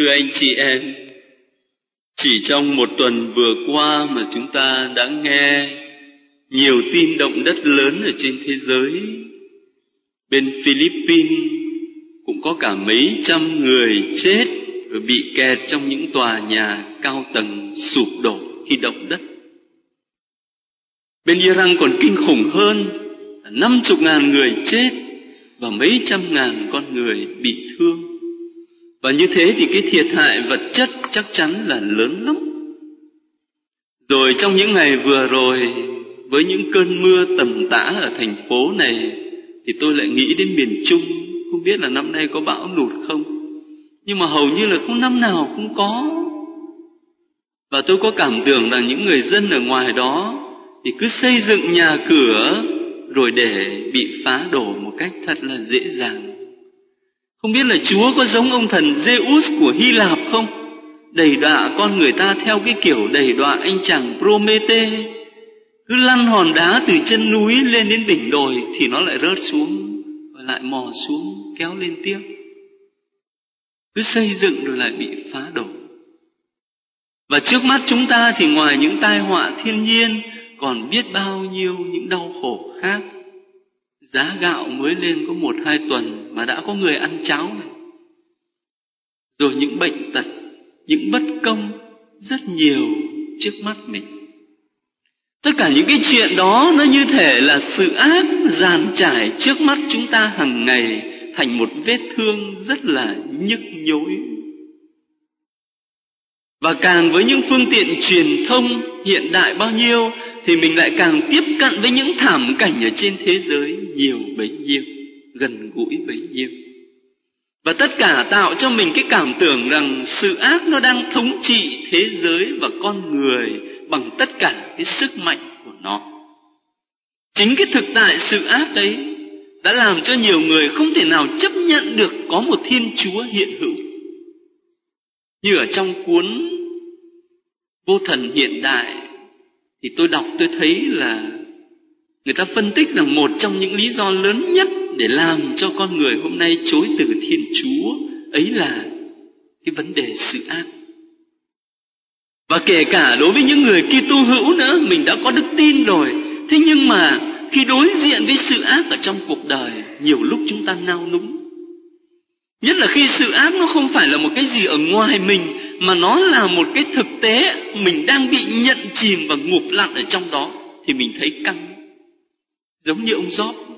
Thưa anh chị em, chỉ trong một tuần vừa qua mà chúng ta đã nghe nhiều tin động đất lớn ở trên thế giới. Bên Philippines cũng có cả mấy trăm người chết và bị kẹt trong những tòa nhà cao tầng sụp đổ khi động đất. Bên Iran còn kinh khủng hơn, năm chục ngàn người chết và mấy trăm ngàn con người bị thương. Và như thế thì cái thiệt hại vật chất chắc chắn là lớn lắm. Rồi trong những ngày vừa rồi, với những cơn mưa tầm tã ở thành phố này, thì tôi lại nghĩ đến miền Trung, không biết là năm nay có bão lụt không. Nhưng mà hầu như là không năm nào cũng có. Và tôi có cảm tưởng là những người dân ở ngoài đó thì cứ xây dựng nhà cửa rồi để bị phá đổ một cách thật là dễ dàng. Không biết là Chúa có giống ông thần Zeus của Hy Lạp không? Đầy đọa con người ta theo cái kiểu đầy đọa anh chàng Promete. Cứ lăn hòn đá từ chân núi lên đến đỉnh đồi thì nó lại rớt xuống và lại mò xuống, kéo lên tiếp. Cứ xây dựng rồi lại bị phá đổ. Và trước mắt chúng ta thì ngoài những tai họa thiên nhiên, còn biết bao nhiêu những đau khổ khác giá gạo mới lên có một, hai tuần mà đã có người ăn cháo này. Rồi những bệnh tật, những bất công, rất nhiều trước mắt mình. Tất cả những cái chuyện đó nó như thể là sự ác dàn trải trước mắt chúng ta hàng ngày thành một vết thương rất là nhức nhối. Và càng với những phương tiện truyền thông hiện đại bao nhiêu thì mình lại càng tiếp cận với những thảm cảnh ở trên thế giới, nhiều bấy nhiêu, gần gũi bấy nhiêu. Và tất cả tạo cho mình cái cảm tưởng rằng sự ác nó đang thống trị thế giới và con người bằng tất cả cái sức mạnh của nó. Chính cái thực tại sự ác đấy đã làm cho nhiều người không thể nào chấp nhận được có một thiên chúa hiện hữu. Như ở trong cuốn vô thần hiện đại thì tôi đọc tôi thấy là người ta phân tích rằng một trong những lý do lớn nhất để làm cho con người hôm nay chối từ thiên chúa ấy là cái vấn đề sự ác. Và kể cả đối với những người Kitô hữu nữa, mình đã có đức tin rồi. Thế nhưng mà khi đối diện với sự ác ở trong cuộc đời, nhiều lúc chúng ta nao núng nhất là khi sự ác nó không phải là một cái gì ở ngoài mình, mà nó là một cái thực tế mình đang bị nhận chìm và ngụp lặn ở trong đó, thì mình thấy căng. Giống như ông Job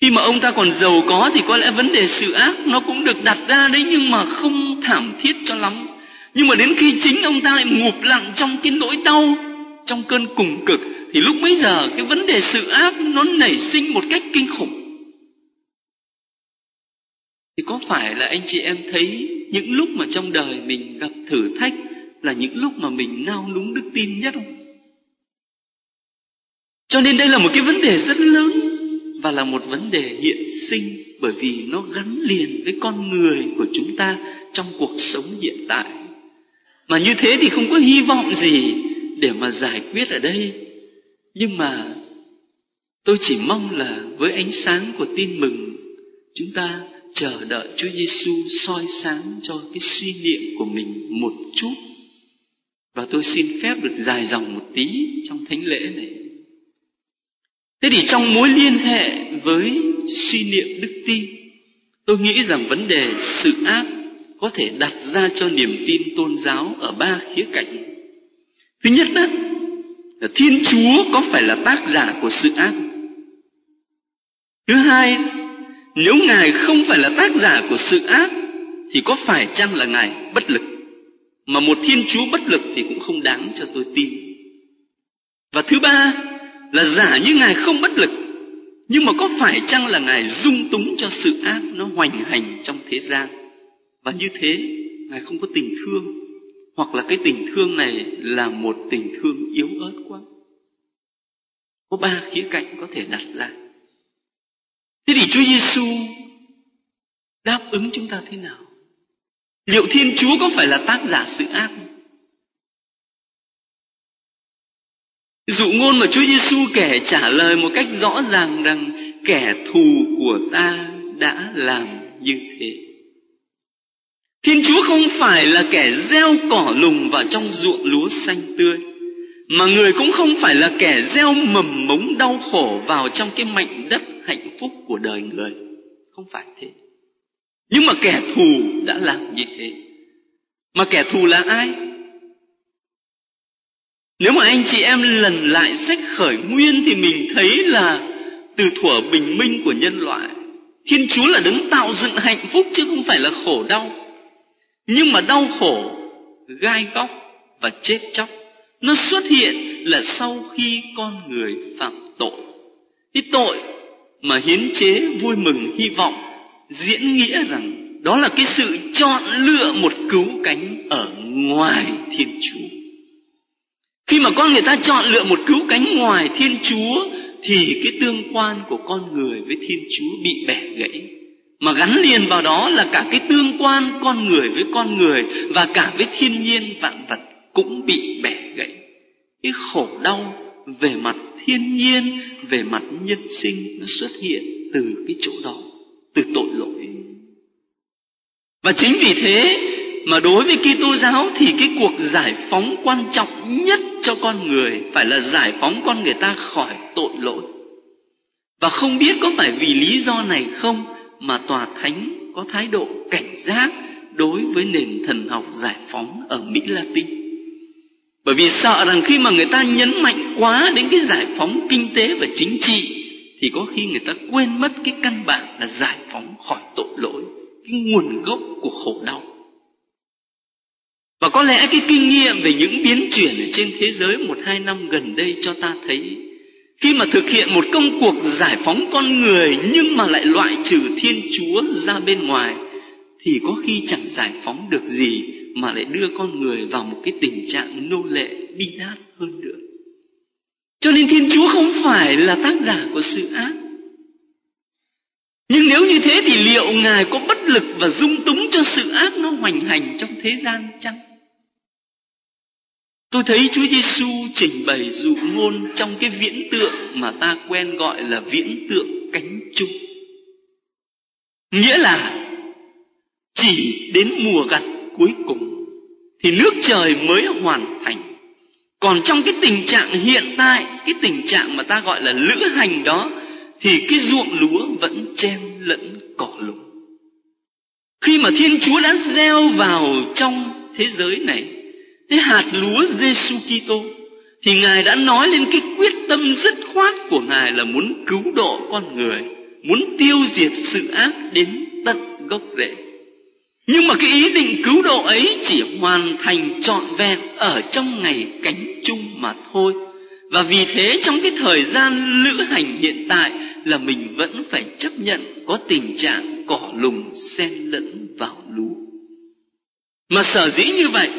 khi mà ông ta còn giàu có thì có lẽ vấn đề sự ác nó cũng được đặt ra đấy, nhưng mà không thảm thiết cho lắm. Nhưng mà đến khi chính ông ta lại ngụp lặn trong cái nỗi đau, trong cơn cùng cực, thì lúc bấy giờ cái vấn đề sự ác nó nảy sinh một cách kinh khủng thì có phải là anh chị em thấy những lúc mà trong đời mình gặp thử thách là những lúc mà mình nao núng đức tin nhất không? Cho nên đây là một cái vấn đề rất lớn và là một vấn đề hiện sinh bởi vì nó gắn liền với con người của chúng ta trong cuộc sống hiện tại. Mà như thế thì không có hy vọng gì để mà giải quyết ở đây. Nhưng mà tôi chỉ mong là với ánh sáng của tin mừng, chúng ta chờ đợi Chúa Giêsu soi sáng cho cái suy niệm của mình một chút. Và tôi xin phép được dài dòng một tí trong thánh lễ này. Thế thì trong mối liên hệ với suy niệm đức tin, tôi nghĩ rằng vấn đề sự ác có thể đặt ra cho niềm tin tôn giáo ở ba khía cạnh. Thứ nhất đó, là Thiên Chúa có phải là tác giả của sự ác? Thứ hai nếu Ngài không phải là tác giả của sự ác, Thì có phải chăng là Ngài bất lực? Mà một Thiên Chúa bất lực thì cũng không đáng cho tôi tin. Và thứ ba là giả như Ngài không bất lực, Nhưng mà có phải chăng là Ngài dung túng cho sự ác nó hoành hành trong thế gian? Và như thế, Ngài không có tình thương, Hoặc là cái tình thương này là một tình thương yếu ớt quá. Có ba khía cạnh có thể đặt ra. Thế thì Chúa Giêsu đáp ứng chúng ta thế nào? Liệu Thiên Chúa có phải là tác giả sự ác không? Dụ ngôn mà Chúa Giêsu kể trả lời một cách rõ ràng rằng kẻ thù của ta đã làm như thế. Thiên Chúa không phải là kẻ gieo cỏ lùng vào trong ruộng lúa xanh tươi, mà người cũng không phải là kẻ gieo mầm mống đau khổ vào trong cái mảnh đất hạnh phúc của đời người. Không phải thế. Nhưng mà kẻ thù đã làm như thế. Mà kẻ thù là ai? Nếu mà anh chị em lần lại sách khởi nguyên thì mình thấy là từ thuở bình minh của nhân loại, thiên chúa là đứng tạo dựng hạnh phúc chứ không phải là khổ đau. Nhưng mà đau khổ, gai góc và chết chóc, nó xuất hiện là sau khi con người phạm tội. Thì tội mà hiến chế vui mừng hy vọng, diễn nghĩa rằng đó là cái sự chọn lựa một cứu cánh ở ngoài thiên chúa. Khi mà con người ta chọn lựa một cứu cánh ngoài thiên chúa, thì cái tương quan của con người với thiên chúa bị bẻ gãy. Mà gắn liền vào đó là cả cái tương quan con người với con người và cả với thiên nhiên vạn vật cũng bị bẻ gãy. Cái khổ đau về mặt thiên nhiên về mặt nhân sinh nó xuất hiện từ cái chỗ đó, từ tội lỗi và chính vì thế mà đối với Kitô giáo thì cái cuộc giải phóng quan trọng nhất cho con người phải là giải phóng con người ta khỏi tội lỗi. Và không biết có phải vì lý do này không mà tòa thánh có thái độ cảnh giác đối với nền thần học giải phóng ở Mỹ Latin. Bởi vì sợ rằng khi mà người ta nhấn mạnh quá đến cái giải phóng kinh tế và chính trị thì có khi người ta quên mất cái căn bản là giải phóng khỏi tội lỗi, cái nguồn gốc của khổ đau. Và có lẽ cái kinh nghiệm về những biến chuyển ở trên thế giới một hai năm gần đây cho ta thấy khi mà thực hiện một công cuộc giải phóng con người nhưng mà lại loại trừ thiên chúa ra bên ngoài thì có khi chẳng giải phóng được gì mà lại đưa con người vào một cái tình trạng nô lệ, bi đát hơn nữa. Cho nên thiên chúa không phải là tác giả của sự ác. Nhưng nếu như thế thì liệu ngài có bất lực và dung túng cho sự ác nó hoành hành trong thế gian chăng? Tôi thấy chúa giêsu trình bày dụ ngôn trong cái viễn tượng mà ta quen gọi là viễn tượng cánh chung. Nghĩa là chỉ đến mùa gặt cuối cùng, thì nước trời mới hoàn thành. Còn trong cái tình trạng hiện tại, cái tình trạng mà ta gọi là lữ hành đó, thì cái ruộng lúa vẫn chen lẫn cỏ lùng khi mà thiên chúa đã gieo vào trong thế giới này, cái hạt lúa giêsu kitô, thì ngài đã nói lên cái quyết tâm dứt khoát của ngài là muốn cứu độ con người, muốn tiêu diệt sự ác đến tận gốc rễ nhưng mà cái ý định cứu độ ấy chỉ hoàn thành trọn vẹn ở trong ngày cánh chung mà thôi. Và vì thế trong cái thời gian lữ hành hiện tại là mình vẫn phải chấp nhận có tình trạng cỏ lùng xen lẫn vào lúa mà sở dĩ như vậy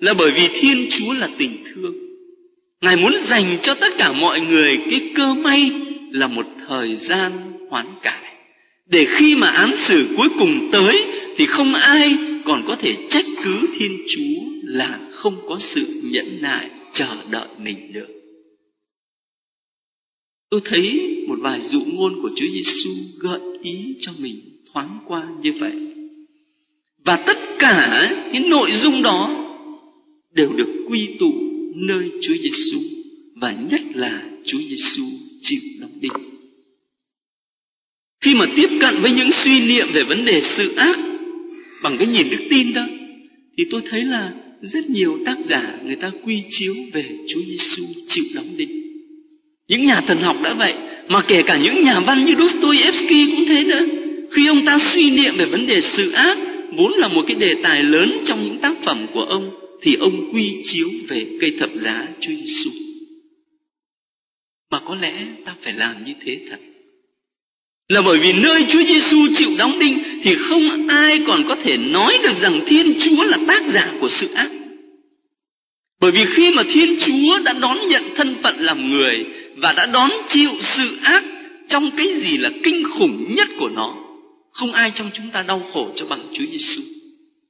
là bởi vì thiên chúa là tình thương. Ngài muốn dành cho tất cả mọi người cái cơ may là một thời gian hoán cải để khi mà án xử cuối cùng tới, thì không ai còn có thể trách cứ thiên chúa là không có sự nhẫn nại chờ đợi mình được tôi thấy một vài dụ ngôn của chúa giêsu gợi ý cho mình thoáng qua như vậy và tất cả những nội dung đó đều được quy tụ nơi Chúa Giêsu và nhất là Chúa Giêsu chịu đóng đinh. Khi mà tiếp cận với những suy niệm về vấn đề sự ác bằng cái nhìn đức tin đó thì tôi thấy là rất nhiều tác giả người ta quy chiếu về Chúa Giêsu chịu đóng đinh. Những nhà thần học đã vậy, mà kể cả những nhà văn như Dostoevsky cũng thế nữa. Khi ông ta suy niệm về vấn đề sự ác, vốn là một cái đề tài lớn trong những tác phẩm của ông, thì ông quy chiếu về cây thập giá Chúa Giêsu. Mà có lẽ ta phải làm như thế thật. Là bởi vì nơi Chúa Giêsu chịu đóng đinh thì không ai còn có thể nói được rằng Thiên Chúa là tác giả của sự ác. Bởi vì khi mà Thiên Chúa đã đón nhận thân phận làm người và đã đón chịu sự ác trong cái gì là kinh khủng nhất của nó, không ai trong chúng ta đau khổ cho bằng Chúa Giêsu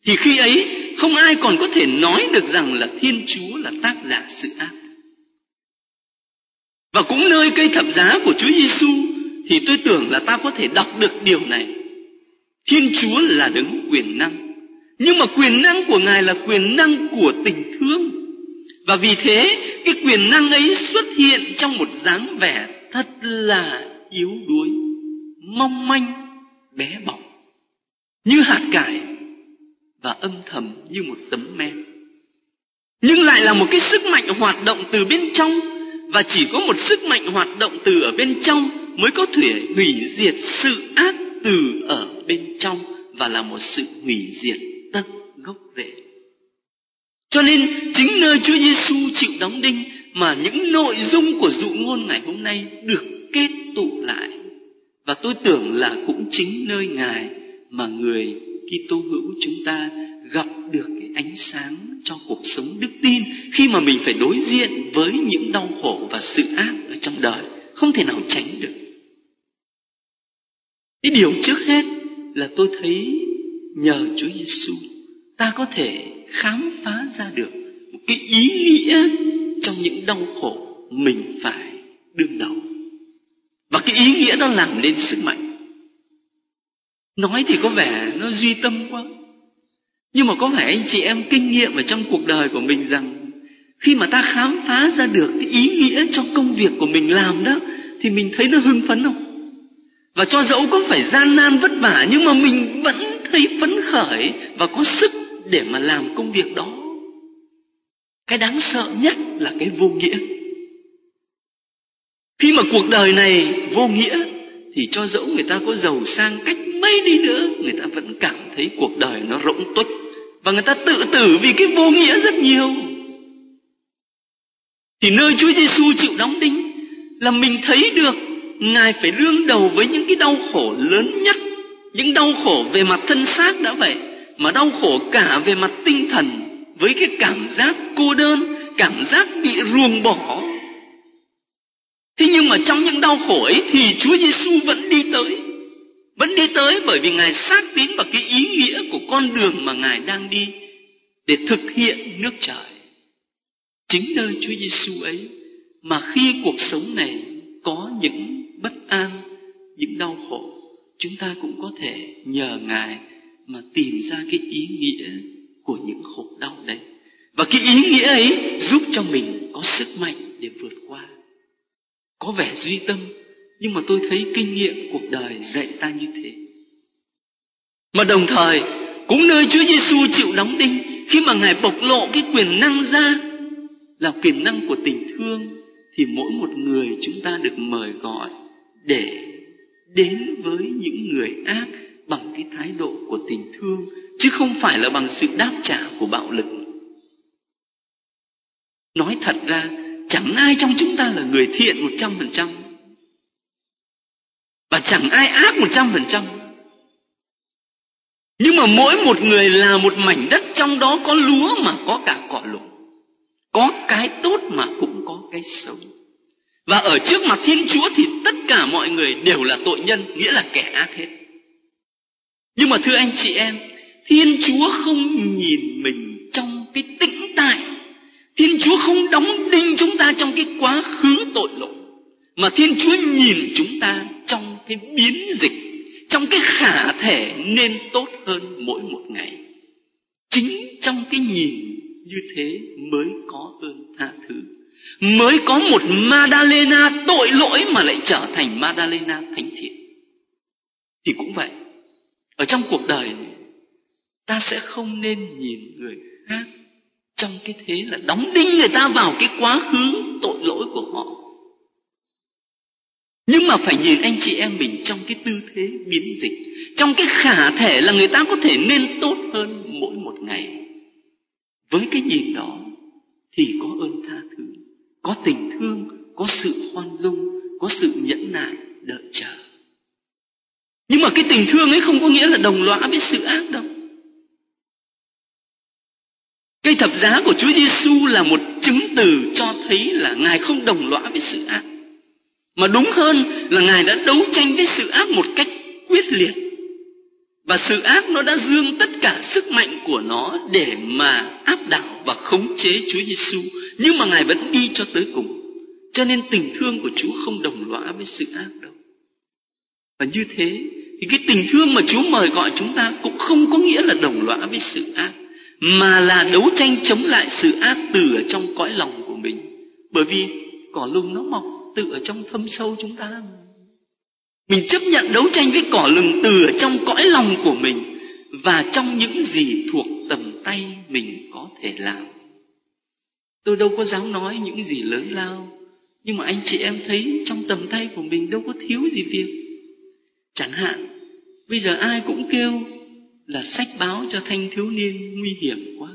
thì khi ấy không ai còn có thể nói được rằng là thiên chúa là tác giả sự ác và cũng nơi cây thập giá của chúa giêsu thì tôi tưởng là ta có thể đọc được điều này. Thiên chúa là đấng quyền năng. Nhưng mà quyền năng của ngài là quyền năng của tình thương. Và vì thế, cái quyền năng ấy xuất hiện trong một dáng vẻ thật là yếu đuối, mong manh, bé bỏng, như hạt cải và âm thầm như một tấm men. Nhưng lại là một cái sức mạnh hoạt động từ bên trong, và chỉ có một sức mạnh hoạt động từ ở bên trong mới có thể hủy diệt sự ác từ ở bên trong và là một sự hủy diệt tận gốc rễ. Cho nên, chính nơi Chúa Giêsu chịu đóng đinh mà những nội dung của dụ ngôn ngày hôm nay được kết tụ lại. Và tôi tưởng là cũng chính nơi ngài mà người Kitô hữu chúng ta gặp được cái ánh sáng cho cuộc sống đức tin khi mà mình phải đối diện với những đau khổ và sự ác ở trong đời. Không thể nào tránh được cái điều trước hết là tôi thấy nhờ Chúa Giêsu, ta có thể khám phá ra được một cái ý nghĩa trong những đau khổ mình phải đương đầu. Và cái ý nghĩa đó làm nên sức mạnh. Nói thì có vẻ nó duy tâm quá. Nhưng mà có phải anh chị em kinh nghiệm ở trong cuộc đời của mình rằng, khi mà ta khám phá ra được cái ý nghĩa trong công việc của mình làm đó, thì mình thấy nó hưng phấn không? Và cho dẫu có phải gian nan vất vả, nhưng mà mình vẫn thấy phấn khởi và có sức để mà làm công việc đó. Cái đáng sợ nhất là cái vô nghĩa. Khi mà cuộc đời này vô nghĩa, thì cho dẫu người ta có giàu sang cách mấy đi nữa, người ta vẫn cảm thấy cuộc đời nó rỗng tuếch và người ta tự tử vì cái vô nghĩa rất nhiều. Thì nơi Chúa Giêsu chịu đóng đinh là mình thấy được ngài phải đương đầu với những cái đau khổ lớn nhất, những đau khổ về mặt thân xác đã vậy, mà đau khổ cả về mặt tinh thần, với cái cảm giác cô đơn, cảm giác bị ruồng bỏ. Thế nhưng mà trong những đau khổ ấy thì Chúa Giêsu vẫn đi tới, vẫn đi tới bởi vì ngài xác tín vào cái ý nghĩa của con đường mà ngài đang đi để thực hiện nước trời. Chính nơi Chúa Giêsu ấy mà khi cuộc sống này những bất an, những đau khổ. Chúng ta cũng có thể nhờ ngài mà tìm ra cái ý nghĩa của những khổ đau đấy. Và cái ý nghĩa ấy giúp cho mình có sức mạnh để vượt qua. Có vẻ duy tâm, nhưng mà tôi thấy kinh nghiệm cuộc đời dạy ta như thế. Mà đồng thời, cũng nơi Chúa Giêsu chịu đóng đinh khi mà ngài bộc lộ cái quyền năng ra, là quyền năng của tình thương, thì mỗi một người chúng ta được mời gọi để đến với những người ác bằng cái thái độ của tình thương, chứ không phải là bằng sự đáp trả của bạo lực. Nói thật ra, chẳng ai trong chúng ta là người thiện một trăm phần trăm, và chẳng ai ác một trăm phần trăm. Nhưng mà mỗi một người là một mảnh đất, trong đó có lúa mà có cả cỏ lục có cái tốt mà cũng có cái xấu và ở trước mặt thiên chúa thì tất cả mọi người đều là tội nhân, nghĩa là kẻ ác hết. Nhưng mà thưa anh chị em, thiên chúa không nhìn mình trong cái tĩnh tại. Thiên chúa không đóng đinh chúng ta trong cái quá khứ tội lỗi. Mà thiên chúa nhìn chúng ta trong cái biến dịch, trong cái khả thể nên tốt hơn mỗi một ngày. Chính trong cái nhìn như thế mới có ơn tha thứ mới có một Madalena tội lỗi mà lại trở thành Madalena thánh thiện. Thì cũng vậy, ở trong cuộc đời này, ta sẽ không nên nhìn người khác trong cái thế là đóng đinh người ta vào cái quá khứ tội lỗi của họ. Nhưng mà phải nhìn anh chị em mình trong cái tư thế biến dịch, trong cái khả thể là người ta có thể nên tốt hơn mỗi một ngày. Với cái nhìn đó thì có ơn tha thứ có tình thương, có sự khoan dung, có sự nhẫn nại, đợi chờ. Nhưng mà cái tình thương ấy không có nghĩa là đồng lõa với sự ác đâu. Cây thập giá của Chúa Giêsu là một chứng từ cho thấy là Ngài không đồng lõa với sự ác. Mà đúng hơn là ngài đã đấu tranh với sự ác một cách quyết liệt và sự ác nó đã dương tất cả sức mạnh của nó để mà áp đảo và khống chế Chúa Giêsu. Nhưng mà ngài vẫn đi cho tới cùng. Cho nên tình thương của Chúa không đồng lõa với sự ác đâu. Và như thế, thì cái tình thương mà Chúa mời gọi chúng ta cũng không có nghĩa là đồng lõa với sự ác, mà là đấu tranh chống lại sự ác từ ở trong cõi lòng của mình. Bởi vì cỏ lùng nó mọc từ ở trong thâm sâu chúng ta mình chấp nhận đấu tranh với cỏ lừng từ ở trong cõi lòng của mình và trong những gì thuộc tầm tay mình có thể làm. Tôi đâu có dám nói những gì lớn lao, nhưng mà anh chị em thấy trong tầm tay của mình đâu có thiếu gì việc. Chẳng hạn, bây giờ ai cũng kêu là sách báo cho thanh thiếu niên nguy hiểm quá.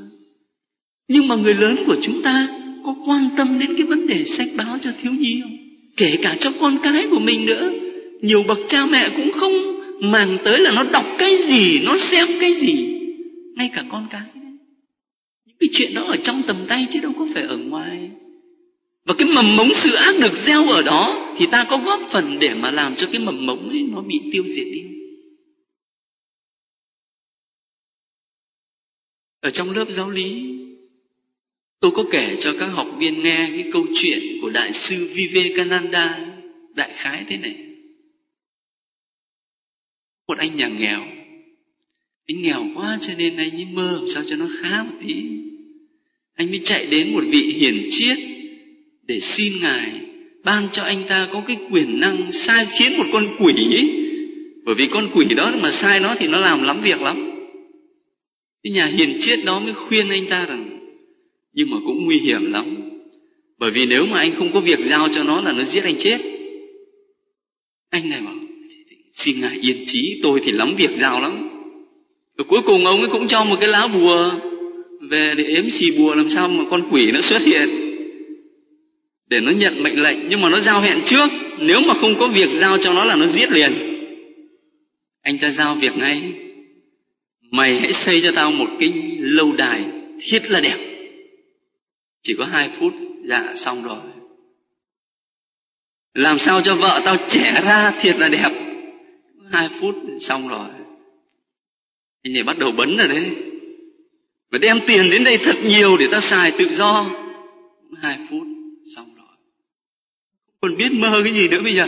Nhưng mà người lớn của chúng ta có quan tâm đến cái vấn đề sách báo cho thiếu nhi không? Kể cả cho con cái của mình nữa nhiều bậc cha mẹ cũng không màng tới là nó đọc cái gì, nó xem cái gì. Ngay cả con cái. Những cái chuyện đó ở trong tầm tay chứ đâu có phải ở ngoài. Và cái mầm mống sự ác được gieo ở đó thì ta có góp phần để mà làm cho cái mầm mống ấy nó bị tiêu diệt đi. Ở trong lớp giáo lý, tôi có kể cho các học viên nghe cái câu chuyện của đại sư Vivekananda đại khái thế này một anh nhà nghèo. Anh nghèo quá cho nên anh ấy mơ làm sao cho nó khá một tí. Anh mới chạy đến một vị hiền triết để xin ngài ban cho anh ta có cái quyền năng sai khiến một con quỷ ấy. bởi vì con quỷ đó mà sai nó thì nó làm lắm việc lắm. Cái nhà hiền triết đó mới khuyên anh ta rằng, nhưng mà cũng nguy hiểm lắm. Bởi vì nếu mà anh không có việc giao cho nó là nó giết anh chết. Anh này bảo xin ngài yên trí tôi thì lắm việc giao lắm. Và cuối cùng ông ấy cũng cho một cái lá bùa về để ếm xì bùa làm sao mà con quỷ nó xuất hiện. Để nó nhận mệnh lệnh, nhưng mà nó giao hẹn trước. Nếu mà không có việc giao cho nó là nó giết liền. Anh ta giao việc ngay. Mày hãy xây cho tao một cái lâu đài thiết là đẹp. Chỉ có hai phút dạ xong rồi. Làm sao cho vợ tao trẻ ra thiệt là đẹp? Hai phút xong rồi. Anh này bắt đầu bấn rồi đấy. Và đem tiền đến đây thật nhiều để ta xài tự do. Hai phút xong rồi. Không còn biết mơ cái gì nữa bây giờ.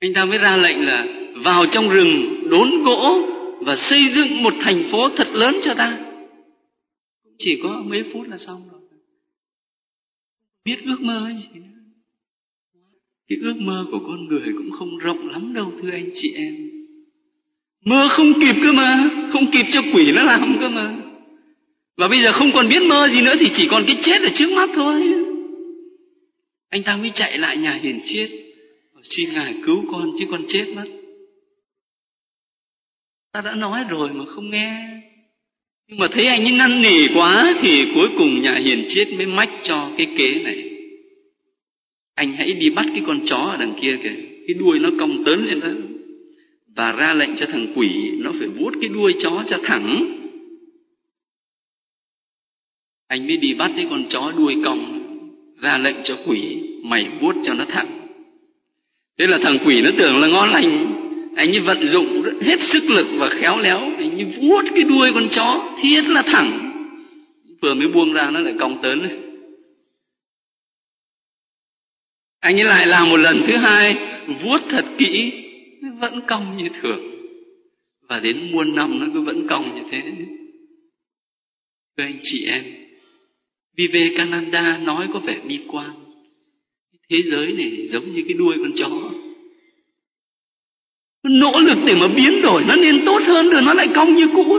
Anh ta mới ra lệnh là vào trong rừng đốn gỗ và xây dựng một thành phố thật lớn cho ta. Chỉ có mấy phút là xong rồi. Biết ước mơ gì nữa cái ước mơ của con người cũng không rộng lắm đâu, thưa anh chị em. Mơ không kịp cơ mà, không kịp cho quỷ nó làm cơ mà. Và bây giờ không còn biết mơ gì nữa thì chỉ còn cái chết ở trước mắt thôi. Anh ta mới chạy lại nhà hiền triết xin ngài cứu con chứ con chết mất. Ta đã nói rồi mà không nghe. Nhưng mà thấy anh ấy năn nỉ quá thì cuối cùng nhà hiền triết mới mách cho cái kế này anh hãy đi bắt cái con chó ở đằng kia kìa. Cái đuôi nó cong tớn lên đó. Và ra lệnh cho thằng quỷ, nó phải vuốt cái đuôi chó cho thẳng. Anh mới đi bắt cái con chó đuôi cong, ra lệnh cho quỷ, mày vuốt cho nó thẳng. Thế là thằng quỷ nó tưởng là ngon lành. Anh ấy vận dụng hết sức lực và khéo léo, anh ấy vuốt cái đuôi con chó, thiết là thẳng. Vừa mới buông ra nó lại cong tớn lên. Anh ấy lại làm một lần thứ hai vuốt thật kỹ vẫn cong như thường. Và đến muôn năm nó cứ vẫn cong như thế. Thưa anh chị em Vivekananda nói có vẻ bi quan. Thế giới này giống như cái đuôi con chó. Nỗ lực để mà biến đổi, nó nên tốt hơn rồi nó lại cong như cũ.